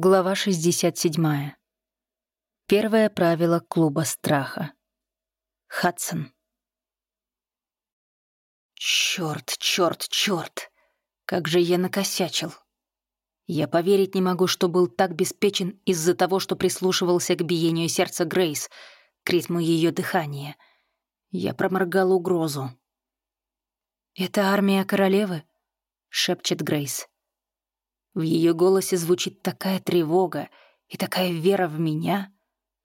Глава 67. Первое правило клуба страха. Хадсон. Чёрт, чёрт, чёрт! Как же я накосячил. Я поверить не могу, что был так беспечен из-за того, что прислушивался к биению сердца Грейс, к ритму её дыхания. Я проморгал угрозу. «Это армия королевы?» — шепчет Грейс. В ее голосе звучит такая тревога и такая вера в меня,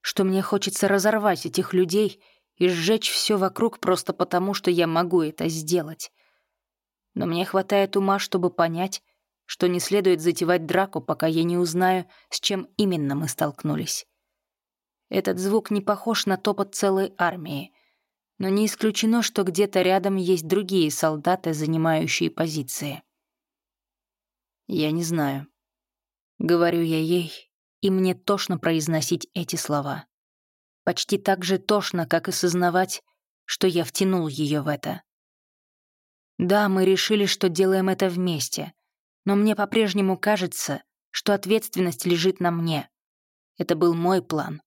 что мне хочется разорвать этих людей и сжечь все вокруг просто потому, что я могу это сделать. Но мне хватает ума, чтобы понять, что не следует затевать драку, пока я не узнаю, с чем именно мы столкнулись. Этот звук не похож на топот целой армии, но не исключено, что где-то рядом есть другие солдаты, занимающие позиции. Я не знаю. Говорю я ей, и мне тошно произносить эти слова. Почти так же тошно, как и сознавать, что я втянул ее в это. Да, мы решили, что делаем это вместе, но мне по-прежнему кажется, что ответственность лежит на мне. Это был мой план.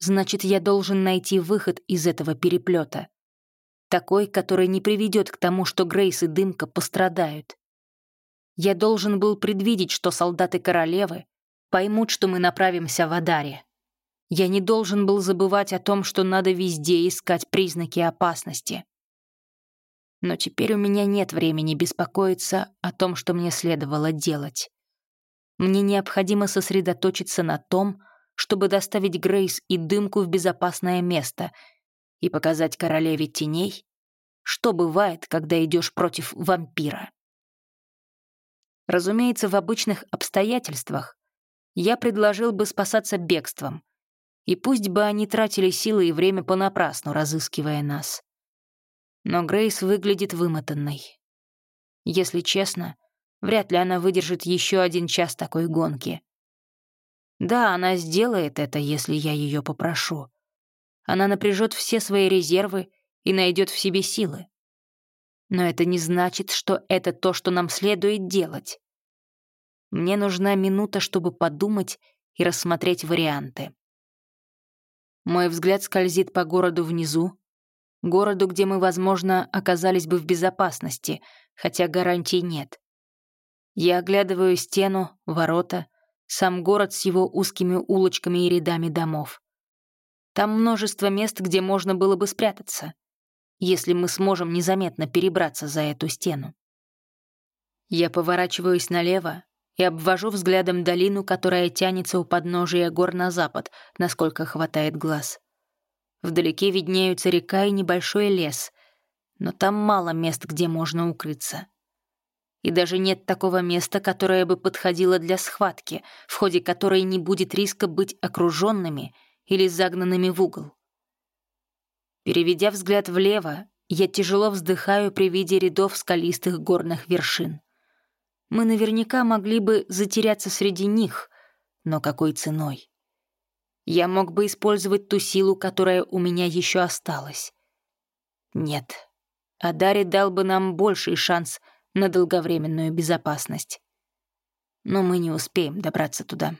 Значит, я должен найти выход из этого переплета. Такой, который не приведет к тому, что Грейс и Дымка пострадают. Я должен был предвидеть, что солдаты королевы поймут, что мы направимся в Адаре. Я не должен был забывать о том, что надо везде искать признаки опасности. Но теперь у меня нет времени беспокоиться о том, что мне следовало делать. Мне необходимо сосредоточиться на том, чтобы доставить Грейс и дымку в безопасное место и показать королеве теней, что бывает, когда идешь против вампира. Разумеется, в обычных обстоятельствах я предложил бы спасаться бегством, и пусть бы они тратили силы и время понапрасну, разыскивая нас. Но Грейс выглядит вымотанной. Если честно, вряд ли она выдержит еще один час такой гонки. Да, она сделает это, если я ее попрошу. Она напряжет все свои резервы и найдет в себе силы. Но это не значит, что это то, что нам следует делать. Мне нужна минута, чтобы подумать и рассмотреть варианты. Мой взгляд скользит по городу внизу, городу, где мы, возможно, оказались бы в безопасности, хотя гарантий нет. Я оглядываю стену, ворота, сам город с его узкими улочками и рядами домов. Там множество мест, где можно было бы спрятаться если мы сможем незаметно перебраться за эту стену. Я поворачиваюсь налево и обвожу взглядом долину, которая тянется у подножия гор на запад, насколько хватает глаз. Вдалеке виднеются река и небольшой лес, но там мало мест, где можно укрыться. И даже нет такого места, которое бы подходило для схватки, в ходе которой не будет риска быть окруженными или загнанными в угол. Переведя взгляд влево, я тяжело вздыхаю при виде рядов скалистых горных вершин. Мы наверняка могли бы затеряться среди них, но какой ценой? Я мог бы использовать ту силу, которая у меня еще осталась. Нет, Адари дал бы нам больший шанс на долговременную безопасность. Но мы не успеем добраться туда.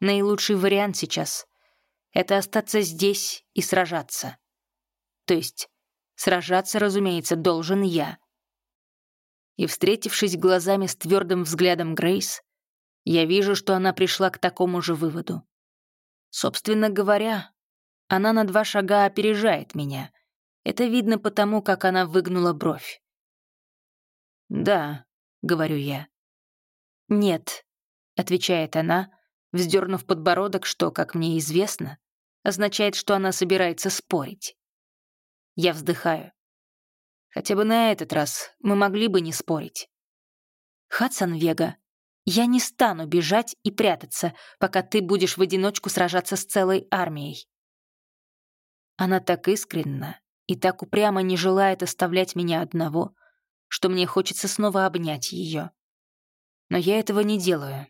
Наилучший вариант сейчас — это остаться здесь и сражаться. То есть сражаться, разумеется, должен я. И, встретившись глазами с твердым взглядом Грейс, я вижу, что она пришла к такому же выводу. Собственно говоря, она на два шага опережает меня. Это видно потому, как она выгнула бровь. «Да», — говорю я. «Нет», — отвечает она, вздернув подбородок, что, как мне известно, означает, что она собирается спорить. Я вздыхаю. Хотя бы на этот раз мы могли бы не спорить. Хадсон Вега, я не стану бежать и прятаться, пока ты будешь в одиночку сражаться с целой армией. Она так искренна и так упрямо не желает оставлять меня одного, что мне хочется снова обнять ее. Но я этого не делаю.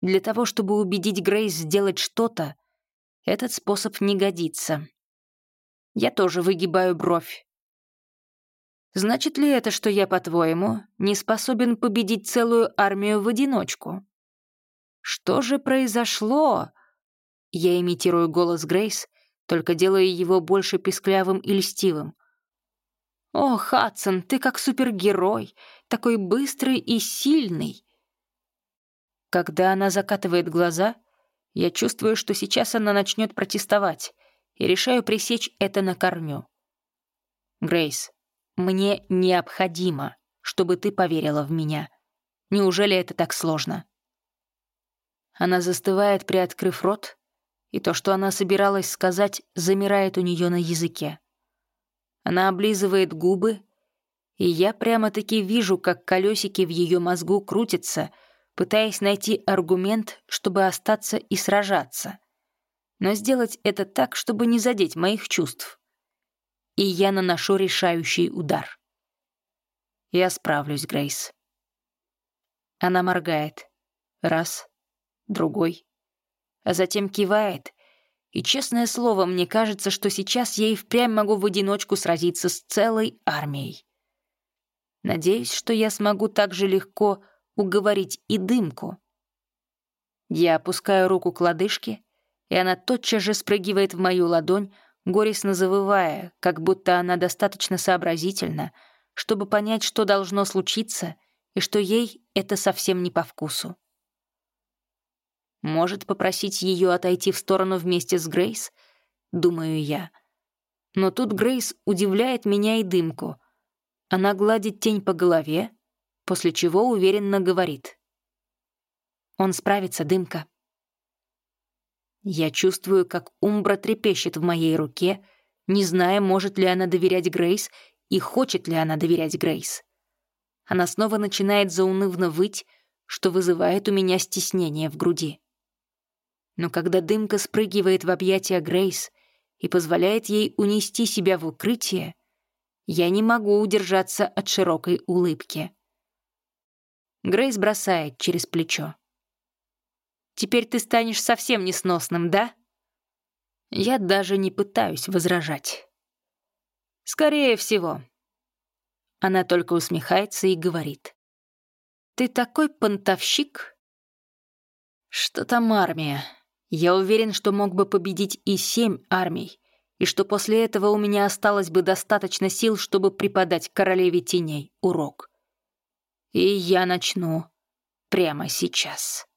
Для того, чтобы убедить Грейс сделать что-то, этот способ не годится. Я тоже выгибаю бровь. Значит ли это, что я, по-твоему, не способен победить целую армию в одиночку? Что же произошло? Я имитирую голос Грейс, только делаю его больше писклявым и льстивым. «О, Хадсон, ты как супергерой, такой быстрый и сильный!» Когда она закатывает глаза, я чувствую, что сейчас она начнет протестовать, и решаю пресечь это на корню. «Грейс, мне необходимо, чтобы ты поверила в меня. Неужели это так сложно?» Она застывает, приоткрыв рот, и то, что она собиралась сказать, замирает у нее на языке. Она облизывает губы, и я прямо-таки вижу, как колесики в ее мозгу крутятся, пытаясь найти аргумент, чтобы остаться и сражаться. Но сделать это так, чтобы не задеть моих чувств. И я наношу решающий удар. Я справлюсь, Грейс. Она моргает. Раз, другой. А затем кивает. И, честное слово, мне кажется, что сейчас я и впрямь могу в одиночку сразиться с целой армией. Надеюсь, что я смогу так же легко уговорить и дымку. Я опускаю руку к лодыжке, и она тотчас же спрыгивает в мою ладонь, горестно завывая, как будто она достаточно сообразительна, чтобы понять, что должно случиться, и что ей это совсем не по вкусу. Может попросить ее отойти в сторону вместе с Грейс, думаю я. Но тут Грейс удивляет меня и дымку. Она гладит тень по голове, после чего уверенно говорит. «Он справится, дымка». Я чувствую, как Умбра трепещет в моей руке, не зная, может ли она доверять Грейс и хочет ли она доверять Грейс. Она снова начинает заунывно выть, что вызывает у меня стеснение в груди. Но когда дымка спрыгивает в объятия Грейс и позволяет ей унести себя в укрытие, я не могу удержаться от широкой улыбки. Грейс бросает через плечо. «Теперь ты станешь совсем несносным, да?» Я даже не пытаюсь возражать. «Скорее всего». Она только усмехается и говорит. «Ты такой понтовщик?» «Что там армия?» Я уверен, что мог бы победить и семь армий, и что после этого у меня осталось бы достаточно сил, чтобы преподать королеве теней урок. И я начну прямо сейчас.